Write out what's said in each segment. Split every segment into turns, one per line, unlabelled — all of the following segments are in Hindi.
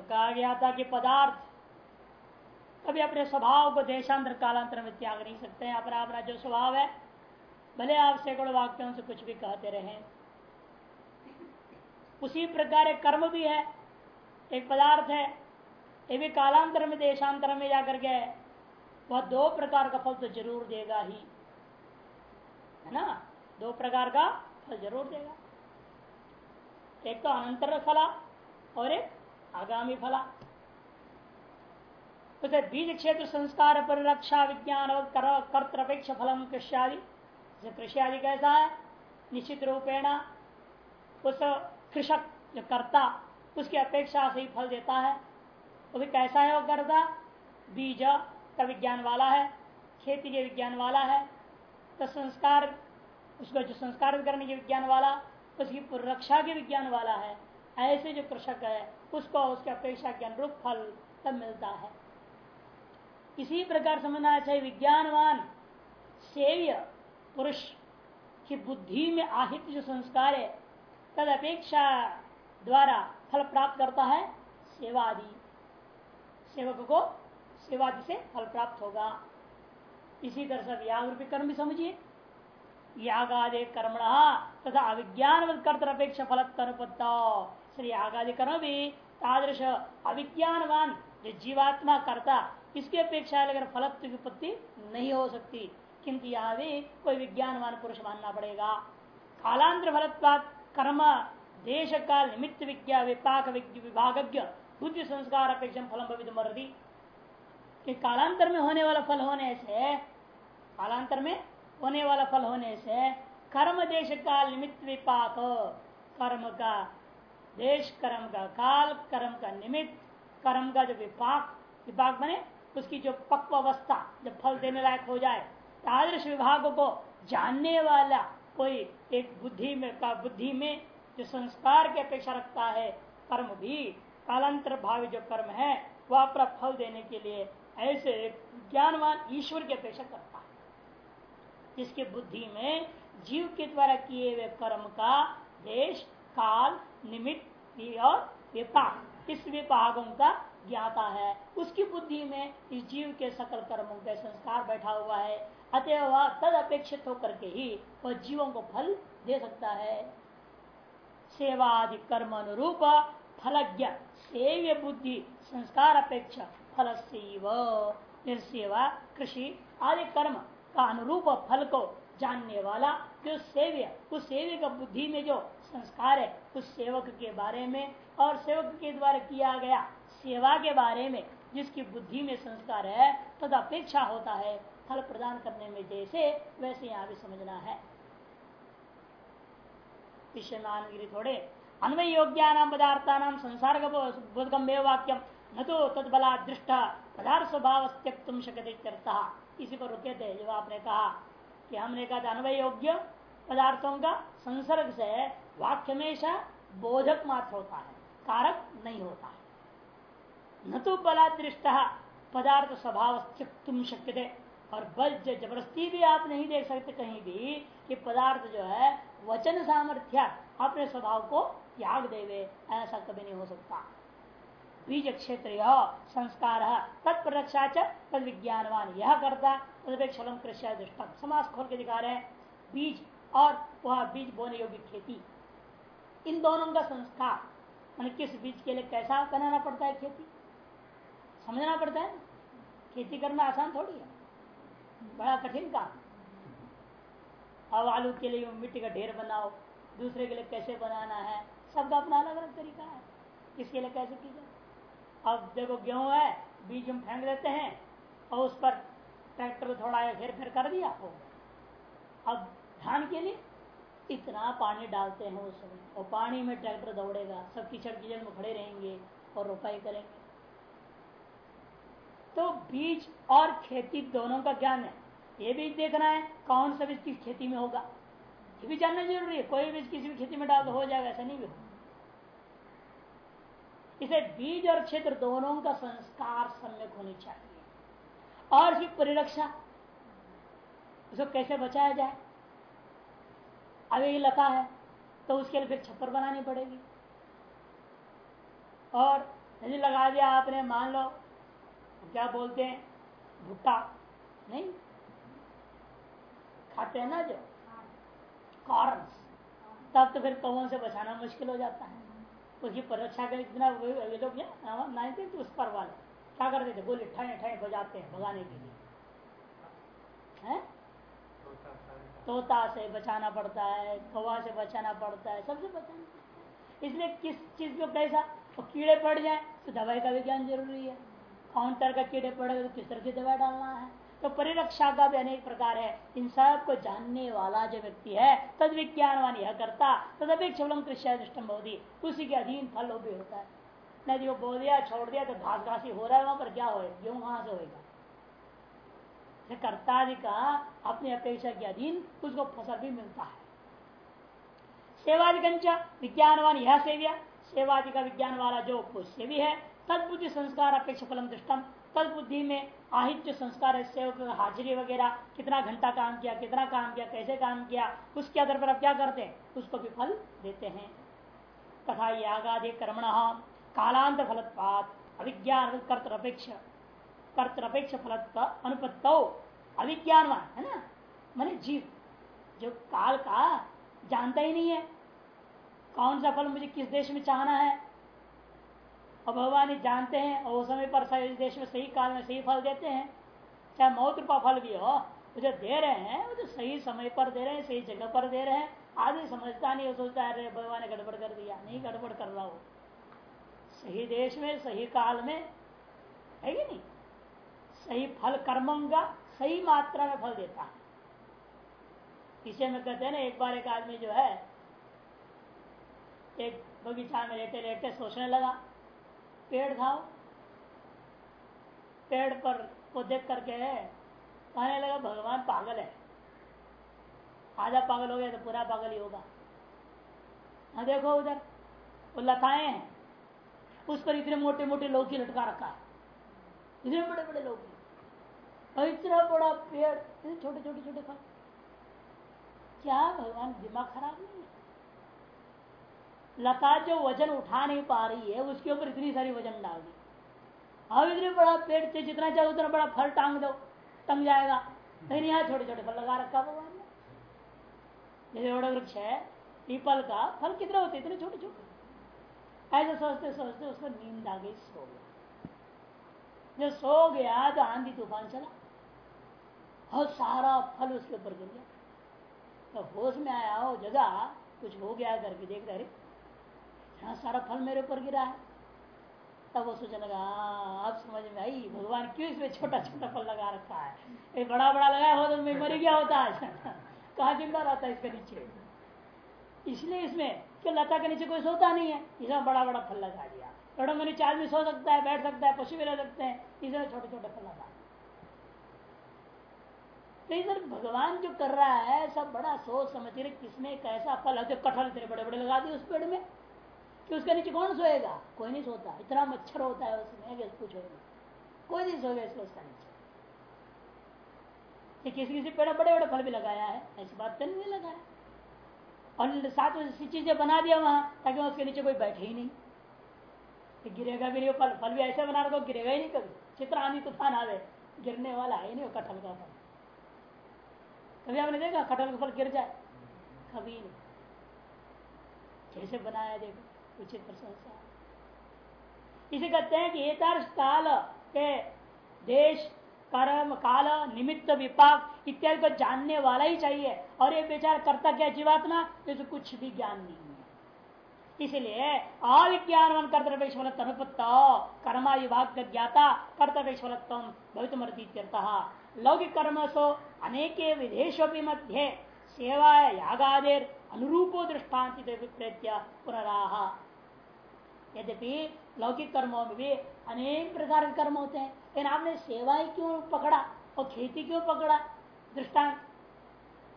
तो कहा गया था कि पदार्थ। कभी अपने स्वभाव को देशांतर कालांतर में त्याग नहीं सकते हैं। अपना अपना जो स्वभाव है, भले आप सैकड़ों वाक्यों से कुछ भी कहते रहे। उसी प्रकार एक कर्म भी है, एक पदार्थ है। ये भी कालांतर में, देशांतर में जाकर के वह दो प्रकार का फल तो ज़रूर देगा ही। है ना? दो प्रकार का फल ज़रूर देगा। एक तो अनंतर फला और एक आगामी फला। तो बीज क्षेत्र संस्कार परिरक्षा विज्ञान और कर्तृपेक्ष फलम कृष्यादि। कृषि आदि कैसा है, निश्चित रूपेण उस कृषक, जो करता, उसकी अपेक्षा से ही फल देता है। वो भी कैसा है वो करता? बीज का विज्ञान वाला है, खेती के विज्ञान वाला है। तो संस्कार, उसका जो संस्कार करने के विज्ञान वाला, उसकी रक्षा के विज्ञान वाला है। ऐसे जो कृषक है उसको उसके अपेक्षा के अनुरूप फल तब मिलता है। इसी प्रकार समझना चाहिए, विज्ञानवान, सेव्य, पुरुष की बुद्धि में आहित जो संस्कार है, तद अपेक्षा द्वारा फल प्राप्त करता है, सेवादि। सेवक को सेवादि से फल प्राप्त होगा। इसी तरह से याग रूपी कर्म भी समझिए। यागादि कर्म तथा अविज्ञान कर्तव्यपेक्षा फल कर्मपत्ता यागादि कर्म भी तादृश अविज्ञानवान जो जीवात्मा करता, इसकी अपेक्षा अगर फलत्व की उत्पत्ति नहीं हो सकती। किंतु यह भी कोई विज्ञानवान पुरुष मानना पड़ेगा। कालांतर फलत्वाद कर्म, देश काल निमित्त विज्ञा, विपाक विभागज्ञ, बुद्धि संस्कार अपेक्षा फलम भवित मर्दी कि कालांतर में होने वाला फल होने से, कालांतर में होने वाला फल होने से कर्म, देश काल निमित्त विपाक, कर्म का देश कर्म का काल, कर्म का निमित्त, कर्म का जो विपाक विपाक बने, उसकी जो पक्व अवस्था जब फल देने लायक हो जाए, तादृश विभाग को जानने वाला कोई एक बुद्धि में, का बुद्धि में जो संस्कार की अपेक्षा रखता है, कर्म भी, कालांतर भावी जो कर्म है वह अपना फल देने के लिए ऐसे एक ज्ञानवान ईश्वर की अपेक्षा करता है। जिसके बुद्धि में जीव के द्वारा किए हुए कर्म का देश, काल, निमित्त और विपाक। इस विपाकों का? ज्ञाता है। उसकी बुद्धि में इस जीव के सकल कर्मों का संस्कार बैठा हुआ है। अतः वह तद अपेक्षित होकर के ही वह जीवों को फल दे सकता है। सेवादि कर्म अनुरूप फलज्ञ, सेव्य बुद्धि, संस्कार अपेक्षा फल सेवा कृषि आदि कर्म का अनुरूप फल को जानने वाला, जो सेव्य, उस सेव्य का बुद्धि में जो संस्कार है उस सेवक के बारे में और सेवक के द्वारा किया गया सेवा के बारे में जिसकी बुद्धि में संस्कार है तद अपेक्षा होता है, फल प्रदान करने में जैसे, वैसे यहाँ भी समझना है। थोड़े अन्वय योग्यानाम पदार्थानाम संसार बोधगम्य वाक्यम न तो तदबला दृष्ट पदार्थ स्वभाव तुम शकते इसी पर रुके थे, जब आपने कहा कि हमने कहा था अन्वय योग्य पदार्थों का संसर्ग से वाक्य हमेशा बोधक मात्र होता है, कारक नहीं होता है। न तो बला दृष्ट पदार्थ स्वभाव तुम शक्य थे और बल ज़बरदस्ती भी आप नहीं देख सकते कहीं भी कि पदार्थ जो है, वचन सामर्थ्य अपने स्वभाव को त्याग देवे, ऐसा कभी नहीं हो सकता। बीज क्षेत्र संस्कार तत्प्ररक्षा तद विज्ञानवान यह करता तदपेक्षलम कृषि दृष्टम समाज खोल के दिखा रहे हैं, बीज और वह बीज बोने योग्य खेती। इन दोनों का संस्कार, मैंने किस बीज के लिए कैसा बनाना पड़ता है खेती? समझना पड़ता है खेती करना आसान थोड़ी है। बड़ा कठिन काम। अब आलू के लिए मिट्टी का ढेर बनाओ, दूसरे के लिए कैसे बनाना है, सबका अपना अलग अलग तरीका है। किसके लिए कैसे की जाए? अब देखो गेहूँ है, बीज हम फेंक देते हैं, और उस पर ट्रैक्टर को थोड़ा फेर फेर कर दिया। हो अब धान के लिए इतना पानी डालते हैं उस समय, और पानी में ट्रैक्टर दौड़ेगा, सब कीचड़ कीचड़ में खड़े रहेंगे और रोपाई करेंगे। तो बीज और खेती दोनों का ज्ञान है। ये भी देखना है कौन सा बीज किस खेती में होगा। ये भी जानना ज़रूरी है, कोई बीज किसी भी खेती में डाल तो हो जाएगा, ऐसा नहीं भी इसे बीज और क्षेत्र दोनों का संस्कार सम्यक होनी चाहिए। और फिर परिरक्षा इसको कैसे बचाया जाए? अब ये है तो उसके लिए फिर छप्पर बनानी पड़ेगी। और यदि लगा दिया आपने, मान लो क्या बोलते हैं? भुट्टा। नहीं? खाते हैं ना जो? कॉर्न तब तो फिर कौन से बचाना मुश्किल हो जाता है। उसकी परीक्षा का इतना ये लोग नाइनटी तो उस पर वाले। क्या करते थे? बोले ठाए ठाए बजाते हैं, भगाने के लिए है तोता से बचाना पड़ता है, कौवा से बचाना पड़ता है, सबसे बचाना इसलिए किस चीज़ को कैसा? तो कीड़े पड़ जाए तो दवाई का भी ज्ञान ज़रूरी है। काउंटर का कीड़े पड़े तो किस तरह की दवाई डालना है? तो परिरक्षा का भी अनेक प्रकार है। इन सबको जानने वाला जो व्यक्ति है, तद विज्ञानवान यह करता, तद अपेक्षम कृष्ण होती उसी के अधीन फल भी होता है। नदी को बो दिया, छोड़ दिया तो घास घासी हो रहा है वहाँ पर, क्या होगा गेहूँ वहाँ से होगा कर्तादि का, अपनी अपेक्षा के अधीन उसको फ़सल भी मिलता है। सेवादिकंच विज्ञानवान यह सेव्या। सेवादि का विज्ञान वाला जो सेवी है तद बुद्धि संस्कार अपेक्षा फलम दृष्टम। तद बुद्धि में आहित जो संस्कार है, सेवक हाजिरी वगैरह, कितना घंटा काम किया, कितना काम किया, कैसे काम किया, उसके आधार पर आप क्या करते हैं? उसको भी फल देते हैं। तथा यागादि कर्मण, कालांत फलत्पात अभिज्ञान कर्तरपेक्ष कर्तरपेक्ष फल अनुपत्त। अभिज्ञानवान है ना? मैंने जीव, जो काल का जानता ही नहीं है। कौन सा फल मुझे किस देश में चाहना है? और भगवान जानते हैं और उस समय पर सही देश में सही काल में सही फल देते हैं। चाहे मौत रूपा फल भी हो, वो जो दे रहे हैं, वो जो सही समय पर दे रहे हैं, सही जगह पर दे रहे हैं। आदमी समझता नहीं सोचता है भगवान ने गड़बड़ कर दिया, नहीं गड़बड़ कर रहा हो। सही देश में, सही काल में, है कि नहीं? सही फल कर्मों का सही मात्रा में फल देता है। इसे में कहते हैं ना, एक बार एक आदमी जो है, एक बगीचा में लेटे लेटे सोचने लगा, पेड़ था पेड़ पर को देख करके कहने लगा, भगवान पागल है। आधा पागल हो गया तो पूरा पागल ही होगा। हाँ देखो उधर, वो लताएँ हैं। उस पर इतने मोटे मोटे लौकी लटका रखा है। इतने बड़े बड़े लौकी और इतना बड़ा पेड़ छोटे छोटे छोटे फल क्या भगवान, दिमाग खराब नहीं है? लता जो वज़न उठा नहीं पा रही है, उसके ऊपर इतनी सारी वज़न डाल दी। अब इतने बड़ा पेड़ से जितना चाहे उतना बड़ा फल टांग दो, टंग जाएगा। लेकिन यहाँ छोटे छोटे फल लगा रखा भगवान ने। जैसे बड़ा वृक्ष है, पीपल का फल कितने होते इतने छोटे छोटे। ऐसे सोचते सोचते उसको नींद आ गई, सो गया। जब सो गया तो आंधी तूफ़ान चला। और सारा फल उसके ऊपर गिर गया। तो होश में आया हो जगह कुछ हो गया करके देख रहे हाँ सारा फल मेरे ऊपर गिरा है। तब वो सोचने लगा अब समझ में आई, भगवान क्यों इसमें छोटा छोटा फल लगा रखा है? एक बड़ा बड़ा लगाया हो तो मैं मर गया होता आज। कहा, ज़िंदा रहता है इसके नीचे। इसलिए इसमें कि लता के नीचे कोई सोता नहीं है। इसमें बड़ा बड़ा फल लगा दिया। थोड़ा में नीचे आदमी सो सकता है, बैठ सकता है, पशु भी रह सकते हैं। इसमें छोटे छोटे फल लगा तो इधर भगवान जो कर रहा है, सब बड़ा सोच समझ रहे किसमें कैसा फल है कटहल इतने बड़े बड़े लगा दिए उस पेड़ में? कि उसके नीचे कौन सोएगा? कोई नहीं सोता। इतना मच्छर होता है उसमें कुछ होगा। कोई नहीं सोएगा इसको उसका नीचे। किसी किसी पेड़ बड़े बड़े फल भी लगाया है। ऐसी बात तो नहीं लगाया और साथ में ऐसी चीज़ें बना दिया वहाँ, ताकि उसके नीचे कोई बैठे ही नहीं। तो गिरेगा भी नहीं, फल फल भी ऐसे बना रखो, गिरेगा ही नहीं कभी। चित्र आनी तूफ़ान आवे, गिरने वाला है नहीं वो कटहल का फल। कभी आपने देखा कटहल का फल गिर जाए? कभी नहीं। कैसे बनाया देखो, उचित प्रशंसा। इसे कहते हैं कि एक काल के देश, कर्म, काल, निमित्त, विपाक इत्यादि को जानने वाला ही चाहिए। और ये विचार करता क्या जीवात्मा? जैसे कुछ भी ज्ञान नहीं है। इसलिए अविज्ञान कर्तव्य कर्मा विभाग ज्ञाता कर्तव्य भवितमर्थ लौकिक कर्म सो अनेक विदेशों मध्य सेवा यागादेर अनुरूपो दृष्टांत पुनराह यद्यपि लौकिक कर्मों में भी अनेक प्रकार के कर्म होते हैं लेकिन आपने सेवाएँ क्यों पकड़ा और खेती क्यों पकड़ा दृष्टांत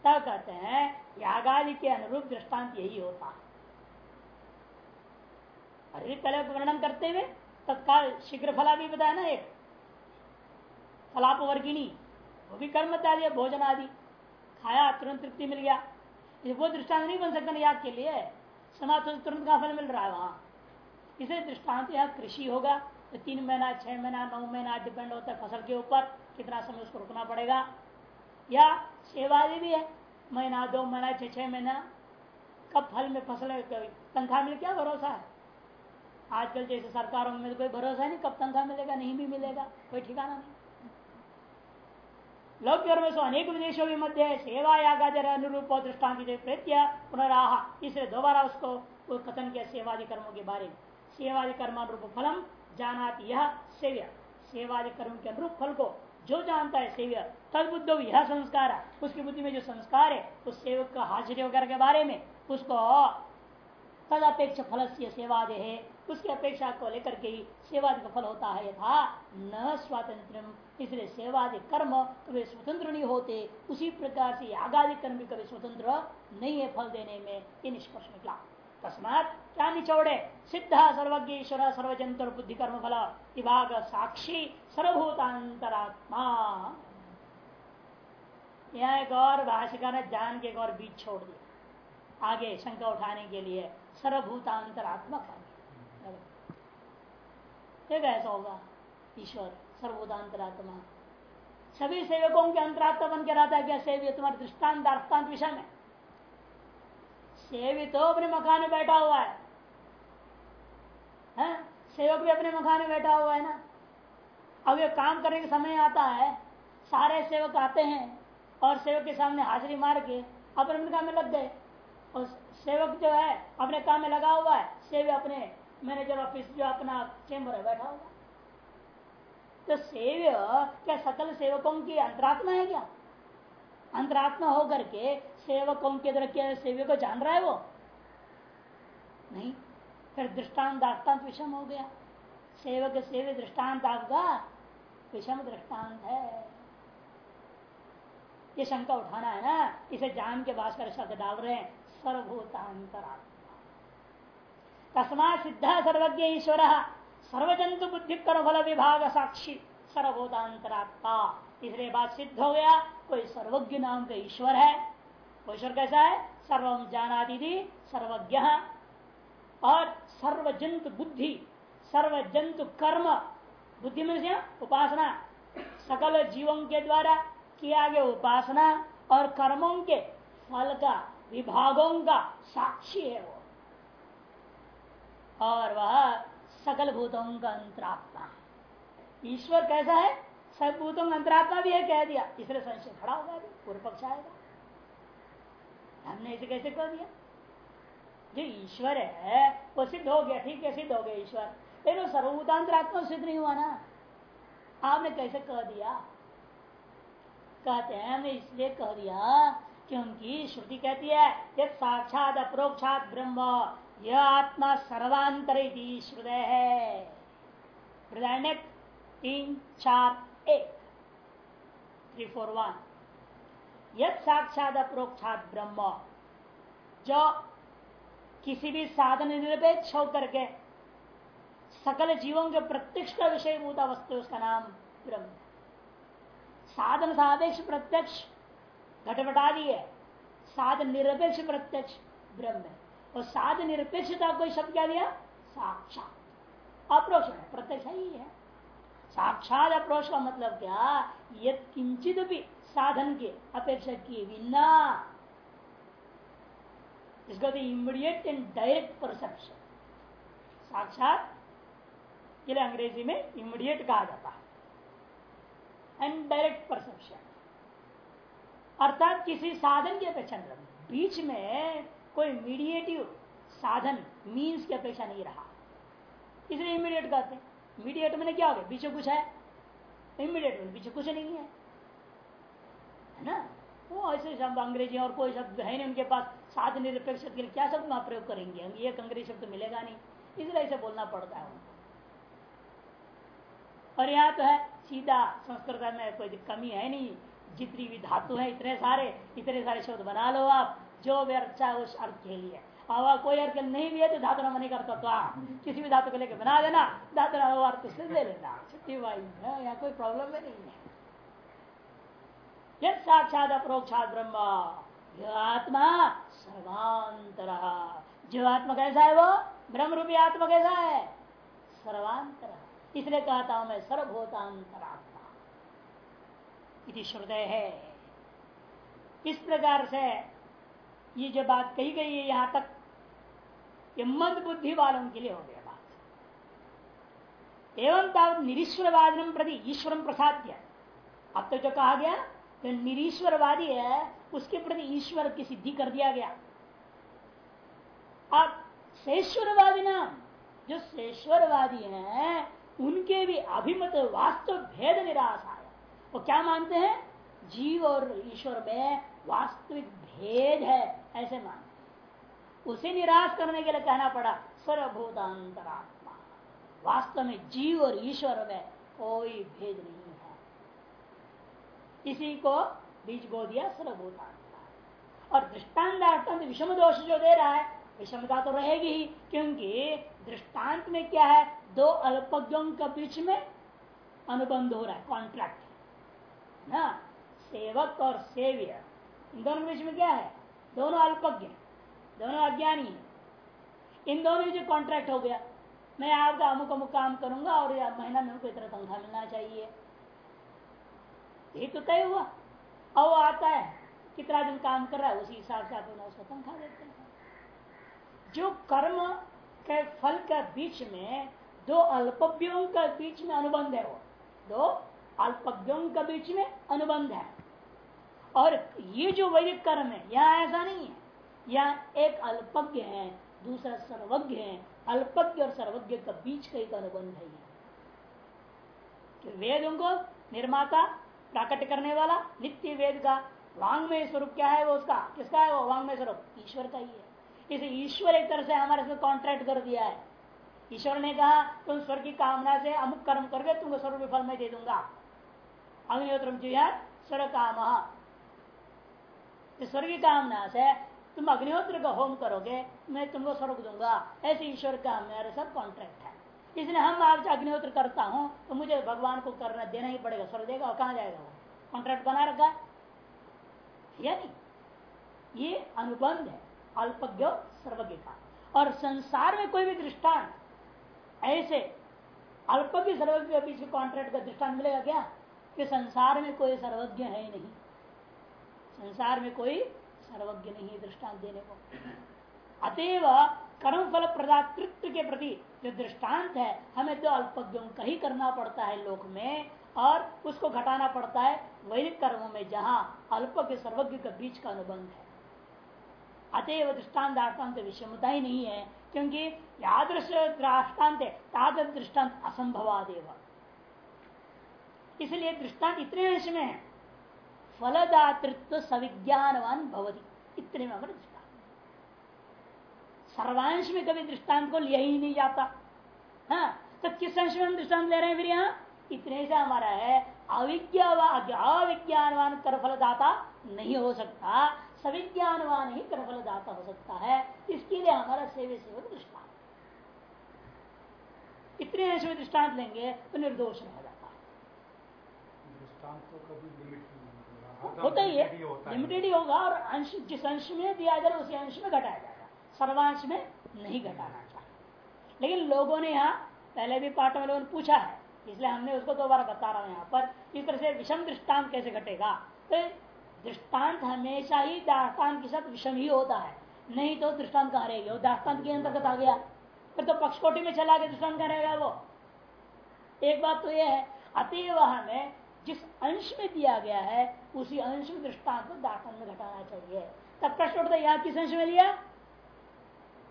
तब कहते हैं यागादि के अनुरूप दृष्टांत यही होता है अरे पहले वर्णन करते हुए तत्काल शीघ्र फला भी बताया ना एक फलाप वर्गिनी वो भी कर्म बता भोजन आदि। खाया, तुरंत तृप्ति मिल गया। वो दृष्टांत नहीं बन सकता याद के लिए। समाज तुरंत का फल मिल रहा है वहाँ? इसे दृष्टांत यहाँ कृषि होगा। तो तीन महीना, छह महीना, नौ महीना डिपेंड होता है फ़सल के ऊपर, कितना समय उसको रुकना पड़ेगा। या सेवा भी है। महीना, दो महीना, छह छह महीना। कब फल में फ़सल तनख्वाह मिले क्या? भरोसा है। आजकल जैसे सरकारों में कोई भरोसा नहीं, कब तनख्वाह मिलेगा, नहीं भी मिलेगा। कोई ठिकाना नहीं। लौक्य में अनेक विदेशों के मध्य सेवा यागादर अनुरूप दृष्टांत प्रत्य पुनराह इसलिए दोबारा उसको कथन किया सेवादि कर्मों के बारे में। सेवादि कर्मानुरूप फलम जाना यह सेव्य। सेवादि कर्म के अनुरूप फल को जो जानता है सेव्य। तद बुद्ध यह संस्कार है। उसकी बुद्धि में जो संस्कार है, उस सेवक का हाजिर वगैरह के बारे में, उसको तद अपेक्ष फल से सेवा दे है उसकी अपेक्षा को लेकर के ही सेवादि का फल होता है यथा न स्वातंत्र इसलिए सेवादि कर्म कभी स्वतंत्र नहीं होते। उसी प्रकार से यागादि कर्म भी कभी स्वतंत्र नहीं है फल देने में। ये निष्कर्ष निकला। तस्मात क्या निचोड़े सिद्ध सर्वज्ञ ईश्वर सर्वजंत्र बुद्धि कर्म फल विभाग साक्षी सर्वभूतांतरात्मा। यह एक और भाषिका ने जान के एक और बीच छोड़ दिया। आगे शंका उठाने के लिए सर्वभूतांतरात्मा सर्वभूतांतरात्मक एक ऐसा होगा? ईश्वर सर्वभूतांतरात्मा सभी सेवकों के अंतरात्मा बन के रहता है क्या? सेव्य तुम्हारे दृष्टांत अर्थांत विषय में। सेवी तो अपने मकान में बैठा हुआ है। हैं? सेवक भी अपने मकान में बैठा हुआ है ना? अब ये काम करने का समय आता है, सारे सेवक आते हैं और सेवक के सामने हाजिरी मार के अपने काम में लग गए। और सेवक जो है, अपने काम में लगा हुआ है, सेव अपने मैनेजर ऑफ़िस जो अपना चेंबर है, बैठा हुआ। तो सेव्य, क्या सकल सेवकों की अंतरात्मा है क्या? अंतरात्मा होकर के सेवकों के द्वारा क्या सेव्य को जान रहा है वो? नहीं। फिर दृष्टांत दाष्टान्त विषम हो गया। सेवक सेव्य दृष्टांत आपका विषम दृष्टांत है। ये शंका उठाना है ना, इसे जान के भास्कर शब्द डाल रहे हैं, सर्वभूतांतरात्मा। तस्मा सिद्ध सर्वज्ञ ईश्वर। सर्वजंतु बुद्धि फल विभाग साक्षी सर्वभूतांतरात्मा इसलिए बात सिद्ध हो गया, कोई सर्वज्ञ नाम का ईश्वर है। ईश्वर कैसा है? सर्वम जाना दीदी सर्वज्ञ। और सर्वजंतु बुद्धि, सर्वजंतु कर्म, बुद्धि में से उपासना, सकल जीवों के द्वारा किया गया उपासना और कर्मों के फल का, विभागों का साक्षी है वो। और वह सकल भूतों का अंतरात्मा ईश्वर कैसा है? सब भूतों का अंतरात्मा भी है, कह दिया। इसलिए संशय खड़ा होगा अभी पूर्व पक्ष आएगा। हमने इसे कैसे कह दिया? जो ईश्वर है, वो सिद्ध हो गया, ठीक है, सिद्ध हो गया ईश्वर। लेकिन वो सर्वभूतांतरात्मा सिद्ध नहीं हुआ ना। आपने कैसे कह दिया? कहते हैं हमने इसलिए कह दिया, क्योंकि श्रुति कहती है साक्षात अप्रोक्षात ब्रह्म। यह आत्मा सर्वांतर श्रुदय है। तीन, चार, एक। थ्री फोर वन यद साक्षात अप्रोक्षात ब्रह्म, जो किसी भी साधन निरपेक्ष होकर के सकल जीवों के प्रत्यक्ष का विषय भूता वस्तु उसका नाम ब्रह्म साधन सापेक्ष प्रत्यक्ष घटपटा दी है। साधन निरपेक्ष प्रत्यक्ष ब्रह्म है। और साधन निरपेक्षता कोई शब्द क्या दिया, साक्षात। अप्रोक्ष प्रत्यक्ष ही है। साक्षात अप्रोक्ष का मतलब क्या? ये किंचित भी साधन के अपेक्षा किए बिना, इसको इमीडिएट एंड डायरेक्ट परसेप्शन साक्षात के लिए अंग्रेज़ी में इमीडिएट कहा जाता है। एंड डायरेक्ट परसेप्शन अर्थात किसी साधन की अपेक्षा बीच में कोई मीडिएटिव साधन मीन्स की अपेक्षा नहीं रहा। इसलिए इमीडिएट कहते हैं। मीडिएट मैंने क्या हो गया? पीछे कुछ है? इमीडिएट में पीछे कुछ नहीं है। है ना? वो ऐसे शब्द अंग्रेज़ी और कोई शब्द है नहीं उनके पास। साध निरपेक्ष के लिए क्या शब्द वहाँ प्रयोग करेंगे? ये अंग्रेज़ी शब्द तो मिलेगा नहीं। इसलिए ऐसे बोलना पड़ता है उनको। और यहाँ तो है, सीधा संस्कृत में कोई कमी है नहीं। जितनी भी धातु है, इतने सारे इतने सारे शब्द बना लो आप। जो भी अच्छा है उस अर्थ के लिए। और कोई अर्थ नहीं भी है तो धातु नहीं करता तो आप किसी भी धातु को लेकर बना देना, धातु अर्थ से ले लेना छुट्टी वाई यहाँ कोई प्रॉब्लम नहीं है। यद साक्षात अप्रोक्षात ब्रह्म। आत्मा सर्वांतर। जो आत्मा कैसा है वो? ब्रह्म रूपी आत्मा कैसा है? सर्वांतर। इसलिए कहता हूँ मैं, सर्वभूतांतरात्मा। श्रुदय है। इस प्रकार से ये जो बात कही गई है यहाँ तक, ये मद बुद्धि वालों के लिए हो गया बात। एवं तावत निरीश्वरवादन प्रति ईश्वर प्रसाद्य अब तो जो कहा गया, जो निरीश्वरवादी है, उसके प्रति ईश्वर की सिद्धि कर दिया गया। अब शेश्वरवादी नाम, जो शेश्वरवादी हैं, उनके भी अभिमत वास्तव भेद निराश आया। वो क्या मानते हैं? जीव और ईश्वर में वास्तविक भेद है, ऐसे मान। उसे निराश करने के लिए कहना पड़ा, सर्वभूतांतरात्मा। वास्तव में जीव और ईश्वर में कोई भेद नहीं है। इसी को बीज बो दिया सर्वभूतांतरा। और दृष्टांत विषम दोष जो दे रहा है, विषमता तो रहेगी ही, क्योंकि दृष्टांत में क्या है, दो अल्पज्ञों के बीच में अनुबंध हो रहा है कॉन्ट्रैक्ट ना, सेवक और सेव्य इन दोनों बीच में क्या है? दोनों अल्पज्ञ दोनों अज्ञानी है। इन दोनों जो कॉन्ट्रैक्ट हो गया। मैं आपका अमुक अमुक काम करूँगा और महीना में उनको इतना तनख्वाह मिलना चाहिए। ये तो तय हुआ। अब आता है, कितना दिन काम कर रहा है, उसी हिसाब से आप उसको तनख्वाह देते हैं। जो कर्म के फल के बीच में, दो अल्पज्ञों के बीच में अनुबंध है वो। दो अल्पज्ञों के बीच में अनुबंध है। और ये जो वैदिक कर्म है, यह ऐसा नहीं है। यह एक अल्पज्ञ है, दूसरा सर्वज्ञ है। अल्पज्ञ और सर्वज्ञ के बीच का एक अनुबंध है कि वेद उनको निर्माता, प्राकट करने वाला, नित्य वेद का वांग्मय स्वरूप क्या है वो उसका? किसका है वो? वांग्मय स्वरूप। ईश्वर का ही है। इसे ईश्वर एक तरह से हमारे साथ कॉन्ट्रैक्ट कर दिया है। ईश्वर ने कहा, तुम स्वर की कामना से अमुक कर्म करके तुमको स्वर्ग फल में दे दूँगा। अग्निहोत्र स्वर काम। स्वर्ग की कामना से तुम अग्निहोत्र का होम करोगे, मैं तुमको स्वर्ग दूँगा। ऐसे ईश्वर का मेरे साथ कॉन्ट्रैक्ट है। इसलिए हम आपसे अग्निहोत्र करता हूँ तो मुझे भगवान को करना देना ही पड़ेगा, स्वर्ग देगा और कहा जाएगा वो? कॉन्ट्रैक्ट बना रखा है? या अनुबंध है, अल्पज्ञ सर्वज्ञ का। और संसार में कोई भी दृष्टांत, ऐसे अल्पज्ञ सर्वज्ञ के कॉन्ट्रैक्ट का दृष्टांत मिलेगा क्या? कि संसार में कोई सर्वज्ञ है ही नहीं। संसार में कोई सर्वज्ञ नहीं है दृष्टांत देने को। अतएव कर्म फल प्रदातृत्व के प्रति जो दृष्टांत है, हमें तो अल्पज्ञों का ही करना पड़ता है लोक में, और उसको घटाना पड़ता है वैदिक कर्मों में, जहाँ अल्प के सर्वज्ञ के बीच का अनुबंध है। अतएव दृष्टांत विषमता ही नहीं है, क्योंकि यादृश दृष्टांत ताद दृष्टांत असंभवादेव। इसलिए दृष्टांत इतने अंश में है। फलदातृत्व सविज्ञानवान भवती। इतने में दृष्टांत सर्वांश में कभी दृष्टांत को लिया ही नहीं जाता। हाँ तो किस अंश में हम दृष्टांत ले रहे हैं फिर यहाँ इतने से हमारा है, अविज्ञा अविज्ञानवान कर फलदाता नहीं हो सकता। सविज्ञानवान ही कर्मफल दाता हो सकता है। इसके लिए हमारा सेवे सेवक दृष्टांत इतने अंश में दृष्टांत लेंगे तो निर्दोष रह जाता। है होता ही है। लिमिटेड ही होगा और अंश, जिस अंश में दिया जाए उसी अंश में घटाया जाएगा। सर्वांश में नहीं घटाना चाहिए। लेकिन लोगों ने यहाँ पहले भी पाठ में लोगों ने पूछा है, इसलिए हमने उसको दोबारा बता रहा हूँ यहाँ पर, इस तरह से विषम दृष्टांत कैसे घटेगा? तो दृष्टांत हमेशा ही दाष्टान्त के साथ विषम ही होता है। नहीं तो दृष्टांत कहा रहेगी वो दाष्टान्त के अंतर्गत आ गया। फिर तो पक्षकोटि में चला गया, दृष्टांत कहा रहेगा वो? एक बात तो यह है, अतएव हमें जिस अंश में दिया गया है उसी अंश में दृष्टांत को दाष्टान में घटाना चाहिए। तब प्रश्न उठता है किस अंश में लिया?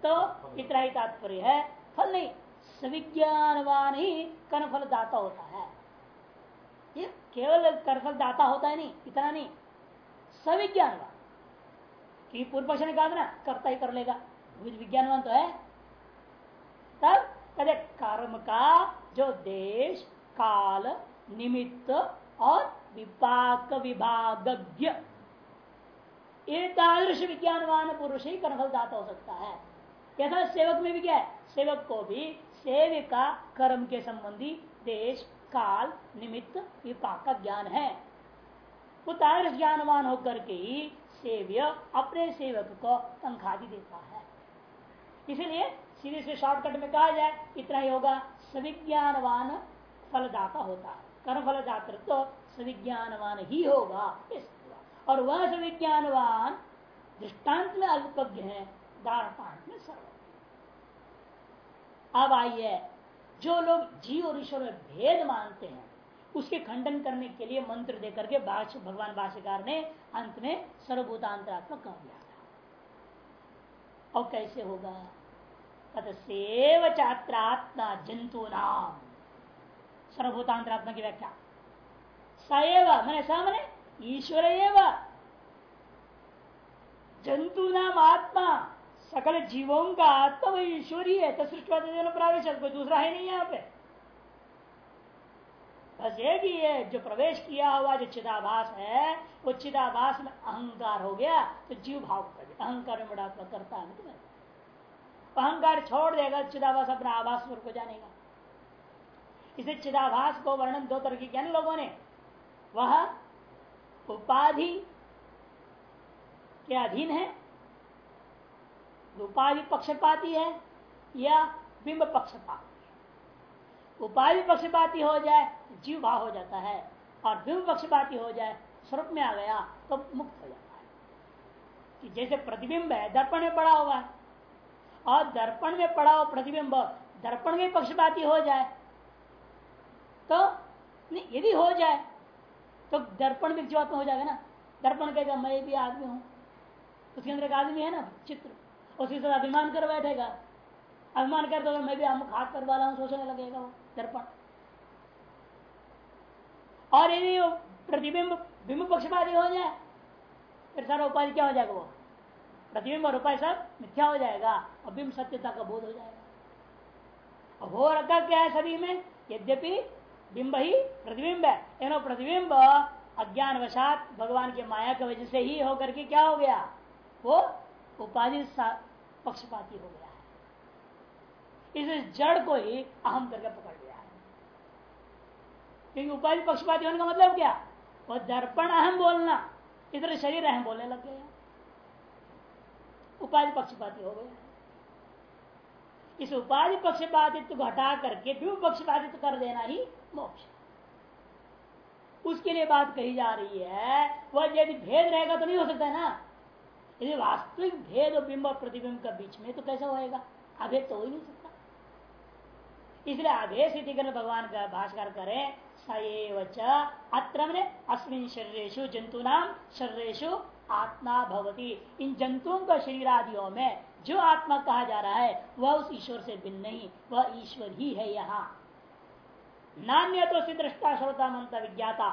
तो इतना ही तात्पर्य है। फल नहीं, सविज्ञानवान ही कर्म फल दाता होता है। ये केवल कर्मफल दाता होता है नहीं, इतना नहीं। सविज्ञानवान। कि पूर्व पक्ष ने कहा ना, करता ही कर लेगा। विज्ञानवान तो है। तब कहते कर्म का जो देश, काल, निमित्त और विपाक विभागज्ञ तादृश विज्ञानवान पुरुष ही कर्मफल दाता हो सकता है। यथा सेवक में भी क्या है? सेवक को भी सेविका कर्म के संबंधी देश, काल, निमित्त विपाक का ज्ञान है। वो तादृश ज्ञानवान होकर के ही सेव्य अपने सेवक को तनख्वाह देता है। इसीलिए सीधे से शॉर्टकट में कहा जाए, इतना ही होगा। सविज्ञानवान फलदाता होता है। कर्म फलदाता तो सविज्ञानवान ही होगा और वह सविज्ञानवान दृष्टांत में अल्पज्ञ है दारकांत में सर्व अब आइए, जो लोग जीव और ईश्वर में भेद मानते हैं, उसके खंडन करने के लिए मंत्र देकर के भगवान भाष्यकार ने अंत में सर्वभूतांतरात्मक कह दिया था। और कैसे होगा? तत्सेव चात्रात्मा जंतु नाम सर्वभूतांतरात्मा की व्याख्या। सएव मैंने सा मैंने ईश्वर जंतु नाम आत्मा, सकल जीवों का आत्मा वही ईश्वरी है तो सृष्टि प्रवेश कोई दूसरा है नहीं यहाँ पे। बस एक ही है, जो प्रवेश किया हुआ, जो चिदाभास है, वो चिदाभास में अहंकार हो गया तो जीव भाव कर अहंकार में बड़ा करता है तुम्हें अहंकार छोड़ देगा, चिदाभास अपना आभास को जानेगा। इसे चिदाभास को वर्णन दो तरह की, क्या लोगों ने? वह उपाधि के अधीन है। उपाधि पक्षपाती है या बिंब पक्षपात उपाधि पक्षपाती हो जाए, जीव भाव हो जाता है और बिंब पक्षपाती हो जाए, स्वरूप में आ गया तो मुक्त हो जाता है। कि जैसे प्रतिबिंब है, दर्पण में पड़ा हुआ है। और दर्पण में पड़ा हुआ प्रतिबिंब दर्पण में पक्षपाती हो जाए तो यदि हो जाए तो दर्पण में जीवात्मा हो जाएगा ना। दर्पण कहेगा, मैं भी आदमी हूँ। उसके अंदर एक आदमी है ना, चित्र। उसके साथ अभिमान कर बैठेगा। अभिमान कर तो मैं भी अमुक हाथ कर वाला हूँ, सोचने लगेगा वो दर्पण। और यदि प्रतिबिंब, बिंब पक्षपाती हो जाए, फिर सारा उपाधि क्या हो जाएगा वो? प्रतिबिंब और उपाय सब मिथ्या हो जाएगा, और बिंब सत्यता का बोध हो जाएगा। हो रखा क्या है सभी में? यद्यपि बिंब ही प्रतिबिंब। है एनो प्रतिबिंब अज्ञान वशात भगवान की माया की वजह से ही होकर के क्या हो गया? वो उपाधि पक्षपाती हो गया है। इस जड़ को ही अहम करके पकड़ लिया है। क्योंकि उपाधि पक्षपाती होने का मतलब क्या? वो दर्पण अहम बोलना। इधर शरीर अहम बोलने लग गया उपाधि पक्षपाती हो गया इस उपाधि पक्ष पक्षपातित्व को हटा करके भी पक्षपातित्व कर देना ही मोक्ष। उसके लिए बात कही जा रही है, वह यदि भेद रहेगा तो नहीं हो सकता है ना? यदि वास्तविक भेद और बिंब और प्रतिबिंब का बीच में तो कैसा होएगा? अभेद तो हो ही नहीं सकता। इसलिए आदेश भगवान का भाषकर करें सएवच अत्र अस्मिन शरीरेशु जंतु नाम शरीरेशु आत्मा भवती। इन जंतुओं का शरीर आदियों में जो आत्मा कहा जा रहा है, वह उस ईश्वर से भिन्न नहीं वह ईश्वर ही है यहाँ। नान्य तो दृष्टा श्रोता मंत्र विज्ञाता,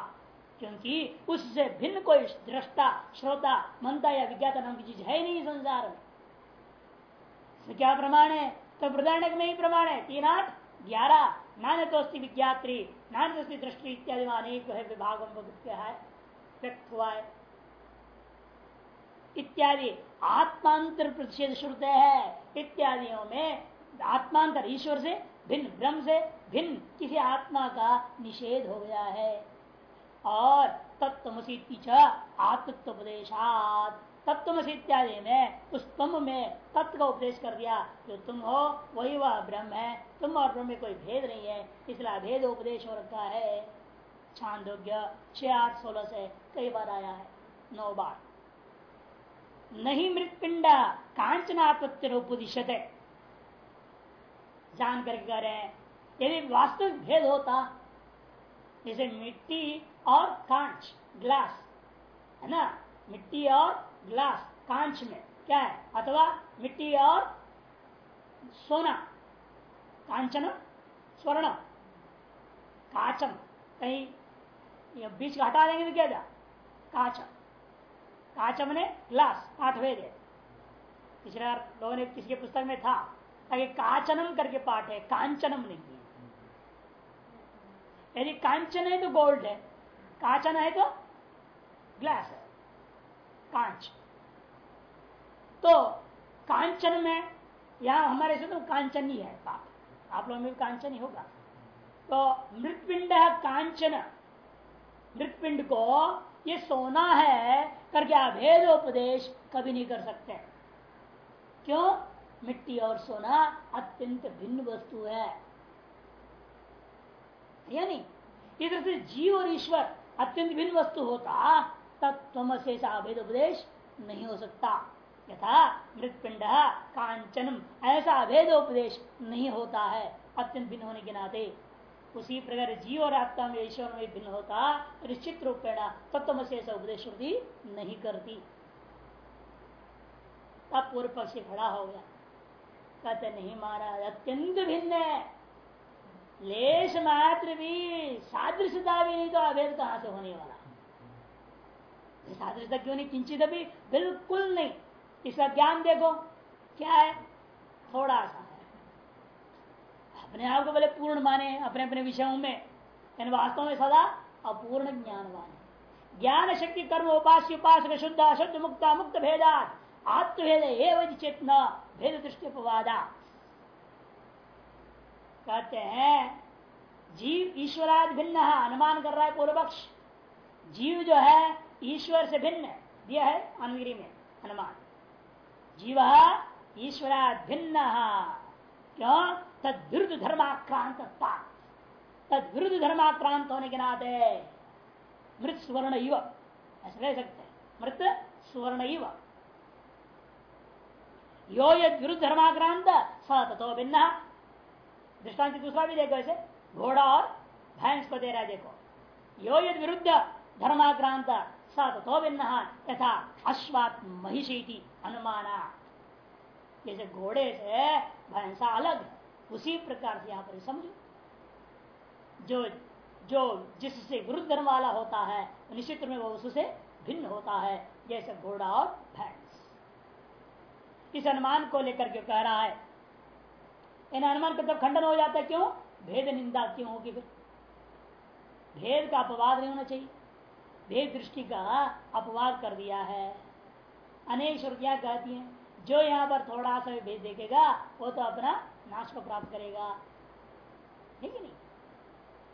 क्योंकि उससे भिन्न कोई दृष्टा, श्रोता मनता या विज्ञाता नाम की चीज़ है नहीं संसार में। क्या प्रमाण है? तो प्रधानक में ही प्रमाण है। तीन आठ, ग्यारह, नान्य तो विज्ञात्री, नान्य तो दृष्टि इत्यादि अनेक विभाग व्यक्त हुआ है। इत्यादि। आत्मांतर प्रतिषेध श्रुत है। इत्यादियों में आत्मांतर ईश्वर से, भिन्न ब्रह्म से, भिन्न किसी आत्मा का निषेध हो गया है। और तत्वसी आत्मोपदेशात तत्वसी इत्यादि में, उस तम में तत्व का उपदेश कर दिया, जो तुम हो, वही वह ब्रह्म है। तुम और ब्रह्म में कोई भेद नहीं है, इसलिए अभेद उपदेश हो रखा है। छांदोग्य छह आठ सोलह से कई बार आया है। नौ बार। नहीं मृतपिंड कांचनापत्य उपदिशत जान करके कह रहे हैं, यदि वास्तविक भेद होता, जैसे मिट्टी और कांच, ग्लास, है ना? मिट्टी और ग्लास, कांच में, क्या है? अथवा मिट्टी और सोना, कांचन, स्वर्ण काचम कहीं बीच का हटा देंगे तो क्या जा काच काचम ने ग्लास आठवें दे पिछले लोगों ने किसी के पुस्तक में था, ताकि काचनम करके पाठ है, कांचनम नहीं है। यदि कांचन है तो गोल्ड है, काचन है तो ग्लास है, कांच। तो कांचन में यहाँ हमारे से तो कांचन ही है पाप आप लोगों में भी कांचन ही होगा। तो मृतपिंड है कांचन। मृतपिंड को, ये सोना है करके अभेद उपदेश कभी नहीं कर सकते। क्यों? मिट्टी और सोना अत्यंत भिन्न वस्तु है। यानी इधर से जीव और ईश्वर अत्यंत भिन्न वस्तु होता, तब तम से अभेद उपदेश नहीं हो सकता। यथा मृतपिंड कांचनम ऐसा अभेद उपदेश नहीं होता है, अत्यंत भिन्न होने के नाते। उसी प्रकार जीव और आत्मा में ईश्वर में भिन्न होता, निश्चित रूपेण तत्व से ऐसा उपदेश नहीं करती। तब पूर्व पक्षी खड़ा हो गया। कहते, नहीं महाराज, अत्यंत भिन्न है। लेश मात्र भी सादृशता भी नहीं तो अभेद कहाँ से होने वाला? सादृशता क्यों नहीं? किंचित भी बिल्कुल नहीं। इसका ज्ञान देखो, क्या है? थोड़ा सा। अपने आप को बोले पूर्ण माने, अपने अपने विषयों में इन वास्तव में सदा अपूर्ण ज्ञानवान ज्ञान शक्ति कर्म उपास्य उपासक शुद्ध, अशुद्ध, मुक्त मुक्त भेदा, आत्मभेद एवं चेतना, भेद दृष्टि अपवादा। कहते हैं, जीव ईश्वराद भिन्न, अनुमान कर रहा है पूर्व पक्ष जीव जो है, ईश्वर से भिन्न दिया है अनगिरी में, अनुमान। जीव ईश्वराद भिन्न। क्यों? तद विरुद्ध धर्माक्रांत तद विरुद्ध धर्माक्रांत होने के नाते मृत सुवर्ण ऐसा कह सकते हैं मृत सुवर्ण यो यद विरुद्ध धर्माक्रांत स तथो भिन्न। दृष्टांत दूसरा भी देखो ऐसे घोड़ा और भैंस को दे रहा है, देखो। यो यद विरुद्ध धर्माक्रांत स तथो भिन्न, यथा अश्वात महिषी अनुमाना जैसे घोड़े से भैंसा अलग उसी प्रकार से यहाँ पर समझो। जो जो जिससे विरुद्ध धर्म वाला होता है, निश्चित में वो उससे भिन्न होता है। जैसे घोड़ा और भैंस। इस अनुमान को लेकर के कह रहा है, इन अनुमान का तब खंडन हो जाता है, क्यों? भेद निंदा क्यों होगी फिर? भेद का अपवाद नहीं होना चाहिए। भेद दृष्टि का अपवाद कर दिया है। अनेक श्रुतियाँ कहती हैं, जो यहाँ पर थोड़ा सा भेद देखेगा, वो तो अपना नाश को प्राप्त करेगा। ठीक है नहीं?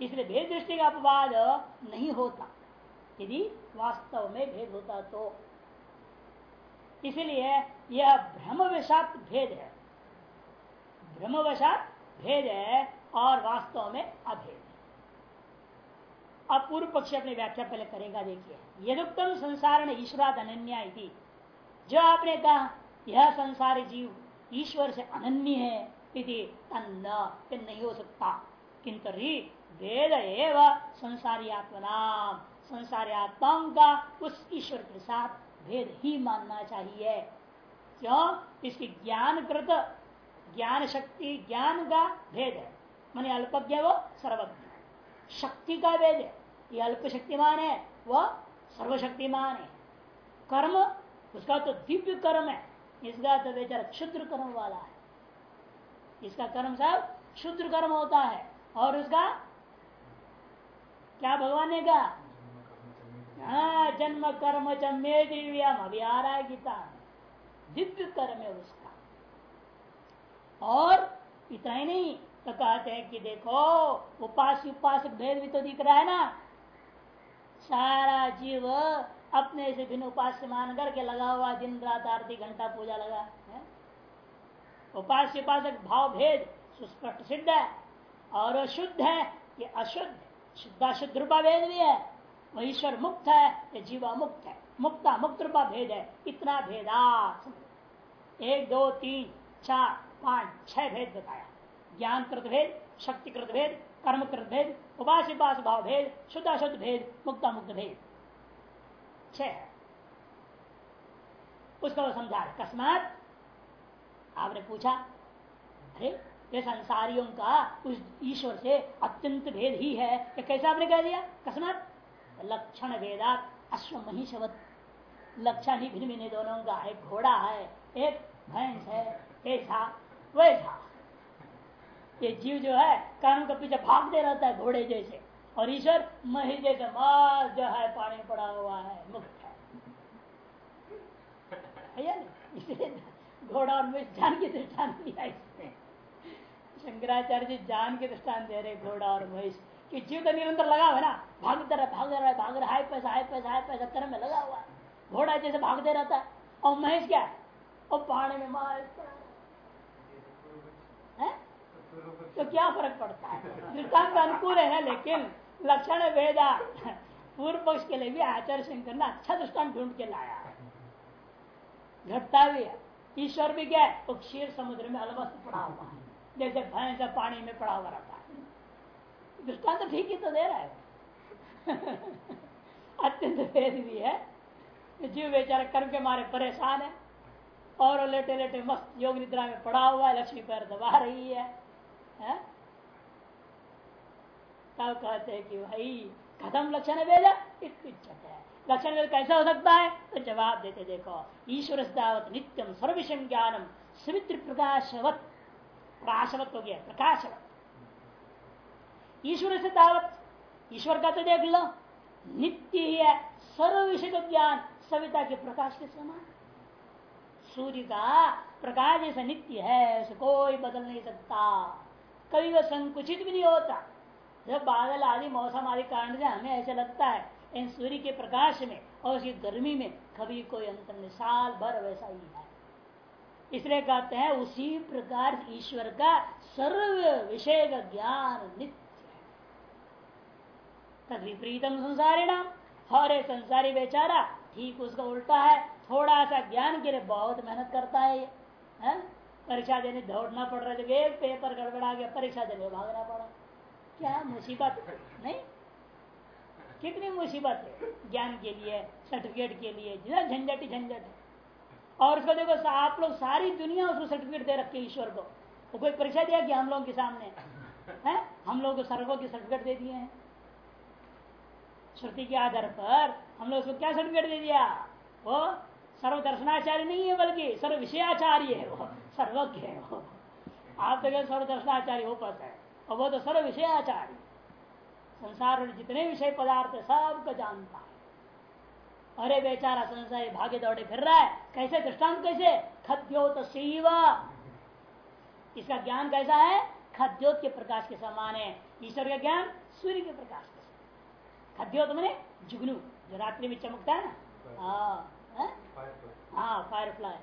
इसलिए भेद दृष्टि का अपवाद नहीं होता। यदि वास्तव में भेद होता तो। इसलिए यह भ्रमवशात भेद है। भ्रमवशात भेद है और वास्तव में अभेद अब पूर्व पक्ष अपनी व्याख्या पहले करेगा, देखिए। यदुक्तम संसारण ईश्वरात अनन्या जो आपने कहा, यह संसारी जीव ईश्वर से अनन्य है। इति नहीं हो सकता। किंतु वेद एवं संसारी आत्मनाम संसारी आत्माओं का उस ईश्वर के साथ भेद ही मानना चाहिए। क्यों? इसकी ज्ञान कृत ज्ञान शक्ति ज्ञान का भेद है। मैंने अल्पज्ञ वो सर्वज्ञ शक्ति का भेद है। ये अल्प शक्तिमान है वह सर्वशक्तिमान है। कर्म, उसका तो दिव्य कर्म है। इसका तो बेचारा क्षुद्र कर्म वाला है। इसका कर्म सब क्षुद्र कर्म होता है। और उसका क्या भगवान ने कहा? हाँ जन्म कर्म चमे दिव्यम। अभी आ रहा है गीता। दिव्य कर्म है उसका। और इतना ही नहीं तो कहते हैं कि देखो, उपास उपासक भेद भी तो दिख रहा है ना। सारा जीव अपने से भिन्न उपास्य मान करके लगा हुआ दिन, रात, आरती, घंटा, पूजा लगा। उपास्य उपासक भाव भेद सुस्पष्ट सिद्ध है और शुद्ध है, ये अशुद्ध शुद्धा शुद्ध रूपा भेद भी है। ईश्वर मुक्त है, ये जीवा मुक्त है। मुक्ता, मुक्त रूपा भेद है। इतना भेदा एक, दो, तीन, चार, पाँच, छह भेद बताया। ज्ञान कृत भेद शक्ति कृत भेद कर्म कृत भेद उपास उपास भाव भेद शुद्ध अशुद्ध भेद मुक्ता मुक्त भेद। छह उसको समझा अकस्मात आपने पूछा, अरे, ये संसारियों का उस ईश्वर से अत्यंत भेद ही है। ये कैसे आपने कह दिया? अकस्मात लक्षण भेदात अश्व महिषवत लक्षण ही भिन्न भिन्न दोनों का एक घोड़ा है, एक भैंस है, ऐसा, वैसा। ये जीव जो है कर्म के पीछे भागते रहता है घोड़े जैसे, और ईश्वर मही जैसे माल जो है, पानी पड़ा हुआ है, मुक्त है। इसलिए घोड़ा और महीष जान के दृष्टान दिया इसमें। शंकराचार्य जी जान के दृष्टान दे रहे घोड़ा और महीष कि जीव तो निरंतर लगा हुआ ना। भागता रहा भाग रहा है भाग रहा है पैसा है पैसा है पैसा कर्म में लगा हुआ घोड़ा जैसे भागते रहता है, और महेश क्या और पहाड़ में है। तो क्या फ़र्क पड़ता है? दृष्टांत अनुकूल है ना, लेकिन लक्षण वेदा पूर्व पक्ष के लिए भी आचार्य शंकर ने अच्छा दृष्टांत ढूंढ के लाया। घटता भी है। ईश्वर भी क्या है? वो क्षीर समुद्र में अलमस्त पड़ा हुआ है। जैसे भैंस पानी में पड़ा हुआ रहता है। दृष्टांत तो ठीक ही तो दे रहा है। अत्यंत भेद भी है। जीव बेचारा कर्म के मारे परेशान है। और लेटे लेटे मस्त योग निद्रा में पड़ा हुआ है लक्ष्मी पैर दबा रही है, है? तब कहते हैं कि भाई खत्म लक्षण भेजा इतनी इच्छत है? लक्षण कैसा हो सकता है? तो जवाब देते देखो ईश्वर दावत नित्यम सर्वविषय ज्ञानम स्मित्र प्रकाशवत। प्रकाशवत हो गया, प्रकाशवत। ईश्वर से दावत ईश्वर का तो देख लो, नित्य ही है सर्व विषय का ज्ञान, सविता के प्रकाश के समान। सूर्य का प्रकाश जैसा नित्य है, उसे कोई बदल नहीं सकता। कभी वह संकुचित भी नहीं होता। जब बादल आदि, मौसम आदि कारण से हमें ऐसे लगता है इन सूर्य के प्रकाश में और उसकी गर्मी में कभी कोई अंतर नहीं, साल भर वैसा ही है। इसलिए कहते हैं, उसी प्रकार ईश्वर का सर्व विषय का ज्ञान नित्य तद विपरीतम संसारी नाम और संसारी बेचारा ठीक उसका उल्टा है थोड़ा सा ज्ञान के लिए बहुत मेहनत करता है ये, है? परीक्षा देने दौड़ना पड़ रहा है, जब एक पेपर गड़बड़ा गया, परीक्षा देने भागना पड़ा। क्या मुसीबत? नहीं? कितनी मुसीबत है? ज्ञान के लिए सर्टिफिकेट के लिए, जितना झंझट ही झंझट है। और उसको देखो आप लोग सारी दुनिया उसको सर्टिफिकेट दे रखे ईश्वर को। वो कोई परीक्षा दिया कि हम लोगों के सामने? है? हम लोग सर्वों के सर्टिफिकेट दे दिए हैं। श्रुति के आधार पर हम लोग उसको क्या सर्टिफिकेट दे दिया? वो सर्व दर्शनाचार्य नहीं है बल्कि सर्व विषयाचार्य है वो। सर्वज्ञ है वो। आप तो सर्व दर्शनाचार्य हो पाता है? और वो तो सर्व विषयाचार्य संसार में जितने विषय पदार्थ सबको जानता है। अरे बेचारा संसार भागे दौड़े फिर रहा है कैसे दृष्टांत कैसे? खद्योत शिव। इसका ज्ञान कैसा है? खद्योत के प्रकाश के समान है। ईश्वर का ज्ञान सूर्य के प्रकाश के समान खद्योत मैंने जुगनू जो रात्रि में चमकता है ना? हाँ हाँ? फायर फ्लाई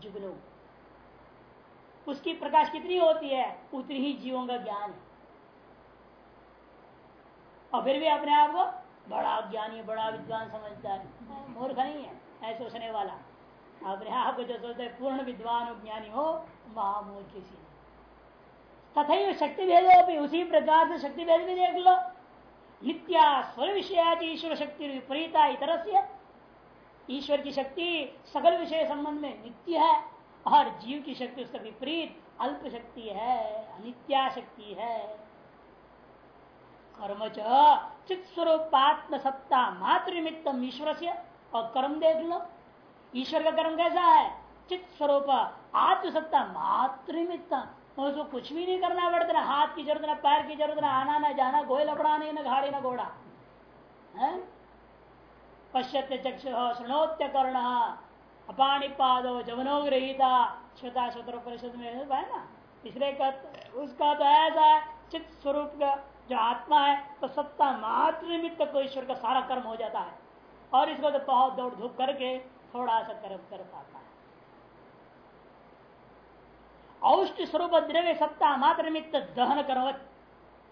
जुगनू। उसकी प्रकाश कितनी होती है? उतनी ही जीवों का ज्ञान है। और फिर भी अपने आप को बड़ा ज्ञानी, बड़ा विद्वान समझता है। मूर्ख नहीं है ऐसे सोचने वाला। अपने आप को जो सोचते पूर्ण विद्वान ज्ञानी हो, महामूर्ख किसी तथा शक्ति भेद उसी प्रकार से शक्ति भेद भी देख लो। नित्या स्वर विषया ईश्वर शक्ति विपरीता इतर ईश्वर की शक्ति सकल विषय संबंध में नित्य है, और जीव की शक्ति उसका विपरीत अल्प शक्ति है, अनित्या शक्ति है। कर्म चित स्वरूपात्म सत्ता मात्र निमित्तम ईश्वर से और कर्म देख लो। ईश्वर का कर्म कैसा है? चित स्वरूप आत्म सत्ता मात्र निमित्तम उसको कुछ भी नहीं करना पड़ता, ना हाथ की ज़रूरत, ना पैर की ज़रूरत, ना आना, ना जाना गोए लपड़ा नहीं ना घाड़ी, ना घोड़ा। पश्यत्य चक्षु शृणोत्य कर्ण अपाणी पादो जवनो ग्रहीता श्वेता श्रोत्र परिषद में है ना? इसलिए उसका तो ऐसा है चित्त स्वरूप का जो आत्मा है तो सत्ता मात्र निमित्त को ईश्वर का सारा कर्म हो जाता है। और इसको तो बहुत दौड़ धूप करके थोड़ा सा कर्म कर पाता है। औष्ट स्वरूप द्रव्य सत्ता मात्र निमित्त दहन करवत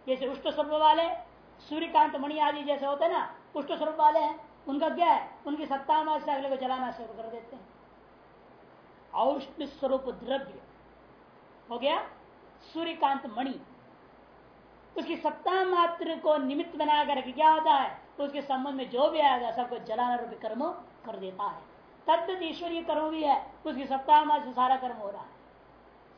जैसे उष्ट स्वरूप वाले, सूर्यकांत मणि आदि जैसे होते ना, उष्ट स्वरूप वाले हैं, उनका क्या है? उनकी सत्ता में से अगले को जलाना शुरू कर देते हैं। औष्ट स्वरूप द्रव्य। हो गया? सूर्यकांत मणि। उसकी सत्ता मात्र को निमित्त बना कर क्या होता है? तो उसके संबंध में जो भी आएगा सबको जलाना रूपी कर्म कर देता है। तत्त ईश्वरीय कर्म भी है, उसकी सत्ता मात्र सारा कर्म हो रहा है।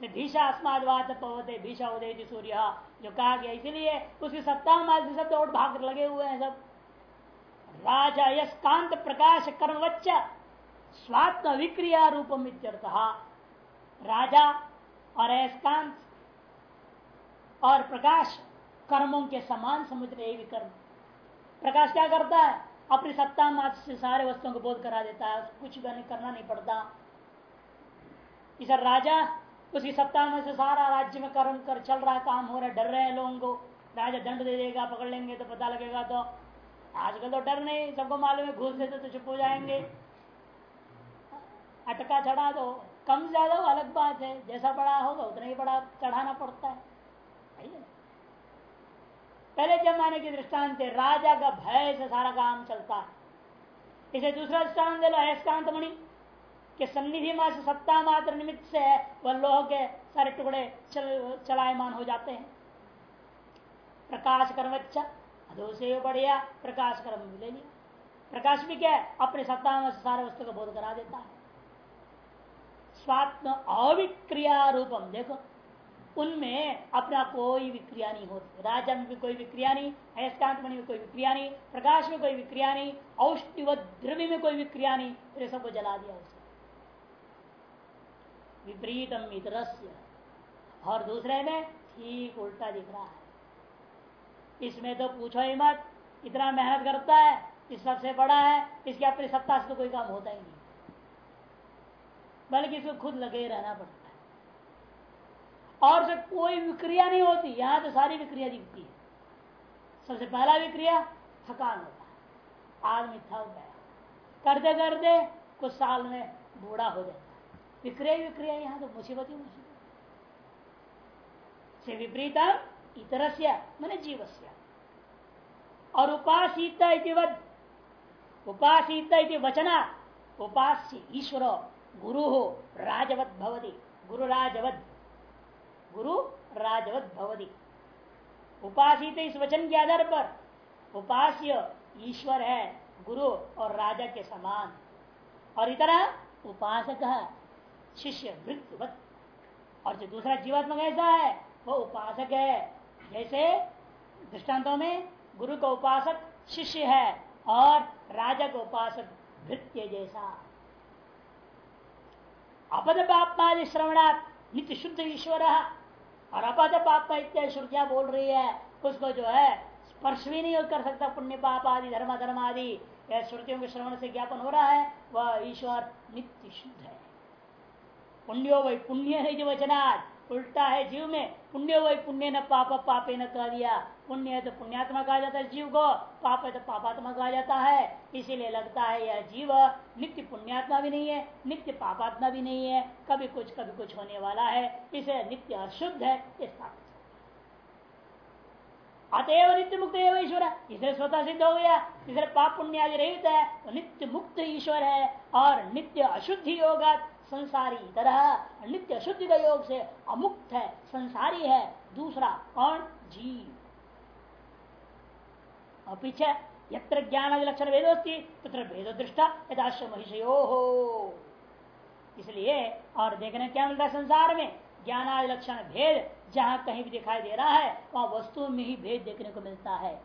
भीषा अस्माद पवते भीषा उदय सूर्य, जो कहा गया, इसीलिए उसकी सत्ता मात्र सब दौड़ भाग लगे हुए हैं सब। राजा यस्कांत प्रकाश कर्मवच्च, स्वात्म विक्रिया रूपम राजा और अयस्कांत और प्रकाश कर्मों के समान समझ रहे भी कर्म। प्रकाश क्या करता है? अपनी सत्ता मात्र से सारे वस्तुओं को बोध करा देता है कुछ भी करना नहीं पड़ता। इस राजा उसकी सत्ता में से सारा राज्य में कर्म कर चल रहा है, काम हो रहा है, डर रहे हैं लोगों को। राजा दंड दे देगा, पकड़ लेंगे तो पता लगेगा तो। आजकल तो डर नहीं, सबको मालूम है, घूस देते तो चुप हो जाएँगे। अटका चढ़ा दो, कम ज़्यादा अलग बात है, जैसा बड़ा होगा, उतना ही बड़ा चढ़ाना पड़ता है? पहले जमाने के दृष्टांत राजा का भय से सारा काम चलता। है इसे दूसरा दृष्टांत लो अयस्कांत मणि के सन्निधि माँ से सत्ता मात्र निमित्त से वह लोह के सारे टुकड़े चल, चलायमान हो जाते हैं। प्रकाश कर्म अच्छा अधो से बढ़िया प्रकाश कर्म ले लिया प्रकाश भी क्या है? अपने सत्ता में सारे वस्तु का बोध करा देता है। स्वात्म अविक्रिया रूपम देखो उनमें अपना कोई विक्रिया नहीं होती। राजा में भी कोई विक्रिया नहीं, अयस्कांत में कोई विक्रिया नहीं, प्रकाश में कोई विक्रिया नहीं औष्टिव द्रव्य में कोई विक्रिया नहीं फिर सबको जला दिया उसने। विपरीतम इतरस्य और दूसरे में ठीक उल्टा दिख रहा है। इसमें तो पूछो ही मत, इतना मेहनत करता है, इस सबसे बड़ा है, इसकी अपनी सत्ता से तो कोई काम होता ही नहीं। बल्कि इसको खुद लगे रहना पड़ता और से कोई विक्रिया नहीं होती, यहाँ तो सारी विक्रिया दिखती है। सबसे पहला विक्रिया, थकान होता है। आदमी थक गया। करते करते कुछ साल में बूढ़ा हो जाता है। विक्रिया विक्रिया यहाँ तो मुसीबत ही मुसीबत। से विपरीत इतर मैंने जीवस्य। और उपासित उपासित वचना, उपास्य ईश्वर, गुरु हो राजवत भवती गुरु राजवत गुरु राजवत भवदी उपासित इस वचन के आधार पर उपास्य ईश्वर है, गुरु और राजा के समान। और इतना उपासक शिष्य वृत्तवत और जो दूसरा जीवात्मा कैसा है, वो उपासक है। जैसे दृष्टांतों में गुरु का उपासक शिष्य है और राजा का उपासक भृत्य जैसा। अपद पापादि श्रवणात् नित्य शुद्ध ईश्वर। और अपद पापा इत्यादि श्रुतियाँ बोल रही है, उसको जो है, स्पर्श भी नहीं कर सकता पुण्य पाप आदि धर्म धर्म आदि यह श्रुतियों के श्रवण से ज्ञापन हो रहा है, वह ईश्वर नित्य शुद्ध है। पुण्यो वही पुण्य है जो वचनाथ उल्टा है जीव में। पुण्य वही पुण्य न पाप, पापे न कह दिया पुण्य है तो पुण्यात्मा कहा जाता है जीव को, पाप है तो पापात्मा कहा जाता है। इसीलिए लगता है यह जीव नित्य पुण्यात्मा भी नहीं है, नित्य पापात्मा भी नहीं है। कभी कुछ कभी कुछ होने वाला है। इसे नित्य अशुद्ध है स्थापित अतएव नित्य मुक्त है ईश्वर। इसे स्वतः सिद्ध हो गया। इसलिए पाप पुण्य आदि रहित है तो नित्य मुक्त ईश्वर है और नित्य अशुद्धि होगा। संसारी, तरह नित्य अशुद्धि का योग से अमुक्त है, संसारी है, दूसरा कौन? जीव। और पीछे यत्र ज्ञान लक्षण वेदोस्ती तत्र भेद दृष्टा यदाश महिषयो हो इसलिए और देखने क्या मिलता है संसार में? ज्ञान लक्षण भेद, जहाँ कहीं भी दिखाई दे रहा है, वहाँ वस्तु में ही भेद देखने को मिलता है।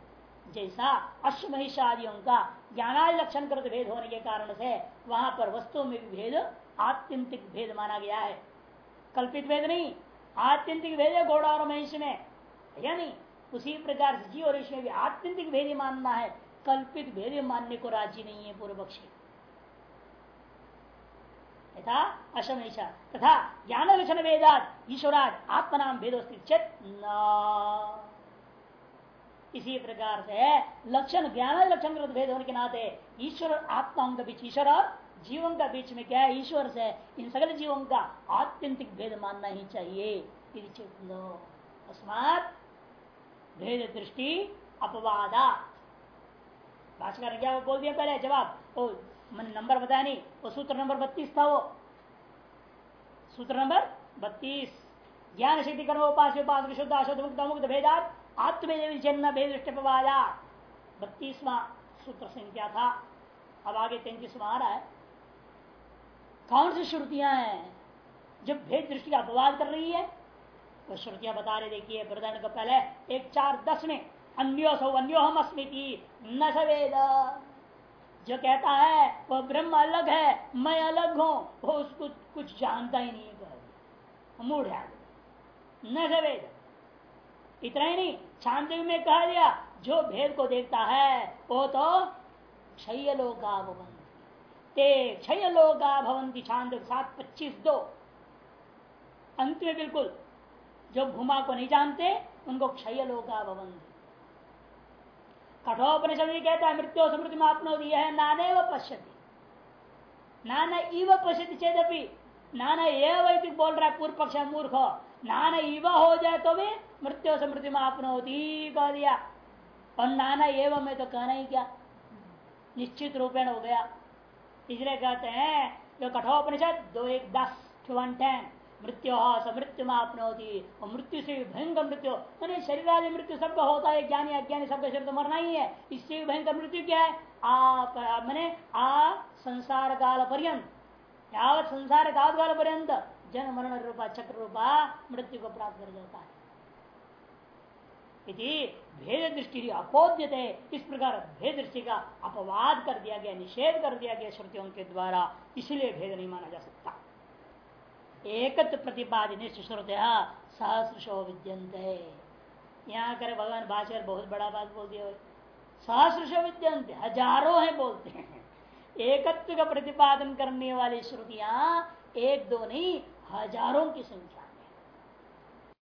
जैसा अश्व आदियों का ज्ञानादि लक्षण कृत भेद होने के कारण से, वहाँ पर वस्तु में भी भेद आत्यंतिक भेद माना गया है। कल्पित भेद नहीं आत्यंतिक भेद है घोड़ा और महिष में। या नहीं उसी प्रकार से जीव और इसमें भी आत्यंतिक भेद मानना है। कल्पित भेद मानने को राज़ी नहीं है पूर्व पक्षी। यथा अशमेशा, तथा ज्ञान लक्षण वेदात, ईश्वराज, आत्मनाम भेदोस्ती चेत न। इसी प्रकार से लक्षण ज्ञान लक्षण भेद होने के नाते ईश्वर आत्मा बीच ईश्वर और जीवों का बीच में क्या है? ईश्वर से? इन सगल जीवों का आत्यंतिक भेद मानना ही चाहिए। भेद दृष्टि अपवादा भाषकर क्या बोल दिया पहले? जवाब वो मैंने नंबर बताया नहीं। वो सूत्र नंबर बत्तीस था वो। सूत्र नंबर बत्तीस। ज्ञान शक्ति कर्म उपास उपास विशुद्ध अशुद्ध मुक्त मुक्त भेदात। आत्मवेद जन्म भेद दृष्टि अपवादा बत्तीसवा सूत्र संख्या था। अब आगे तैतीसवा आ रहा है। कौन सी श्रुतियाँ हैं? जब भेद दृष्टि का अपवाद कर रही है, वो श्रुतियाँ बता रहे, देखिए प्रधान को पहले एक चार दस में, अन्यो सो अन्यो हम स्मृति न सवेद जो कहता है, वो ब्रह्म अलग है, मैं अलग हूँ, वो उसको कुछ जानता ही नहीं है मूड है न सवेद इतना ही नहीं शांति में कहा दिया जो भेद को देखता है, वो तो क्षय लोग ते क्षय लोगा भवंती छांद, सात, पच्चीस, दो। अंत में बिल्कुल, जो भूमा को नहीं जानते, उनको क्षय लोगा भवंती। कठोपनिषद भी कहता है, मृत्यु स्मृति में आपने यह नाने व पश्यति। नाना इव पश्यति चेदपि, नाना ये वैदिक बोल रहा है, पूर्व पक्ष मूर्ख। नाना इव हो जाए तो भी मृत्यु से मृत्यु में आपने होती कह दिया। और नाना एवं में तो कहना ही क्या? निश्चित रूपेण हो गया। इसलिए कहते हैं, जो कठोपनिषद, दो एक दस वन टेन मृत्यु समृत्यु में आपनोती और मृत्यु से भी भयंकर मृत्यु। मैंने शरीर आदि मृत्यु सबका होता है, ज्ञानी, अज्ञानी सबका शरीर तो मरना ही है। इससे भी भयंकर मृत्यु क्या है? आप मैंने आ संसार काल पर्यंत, यावत संसार काल पर्यंत जन मरण रूपा, चक्र रूपा मृत्यु को प्राप्त कर जाता है। भेद दृष्टि अपोद्यते इस प्रकार भेद दृष्टि का अपवाद कर दिया गया, निषेध कर दिया गया श्रुतियों के द्वारा, इसलिए भेद नहीं माना जा सकता। एकत्र प्रतिपादन श्रुतिया सहस्रशो विद्यंते यहाँ करे भगवान भाषा बहुत बड़ा बात बोल दिया सहस्रशो विद्यंते हज़ारों है बोलते हैं। एकत्व का प्रतिपादन करने वाली श्रुतियाँ एक दो नहीं, हज़ारों की संख्या।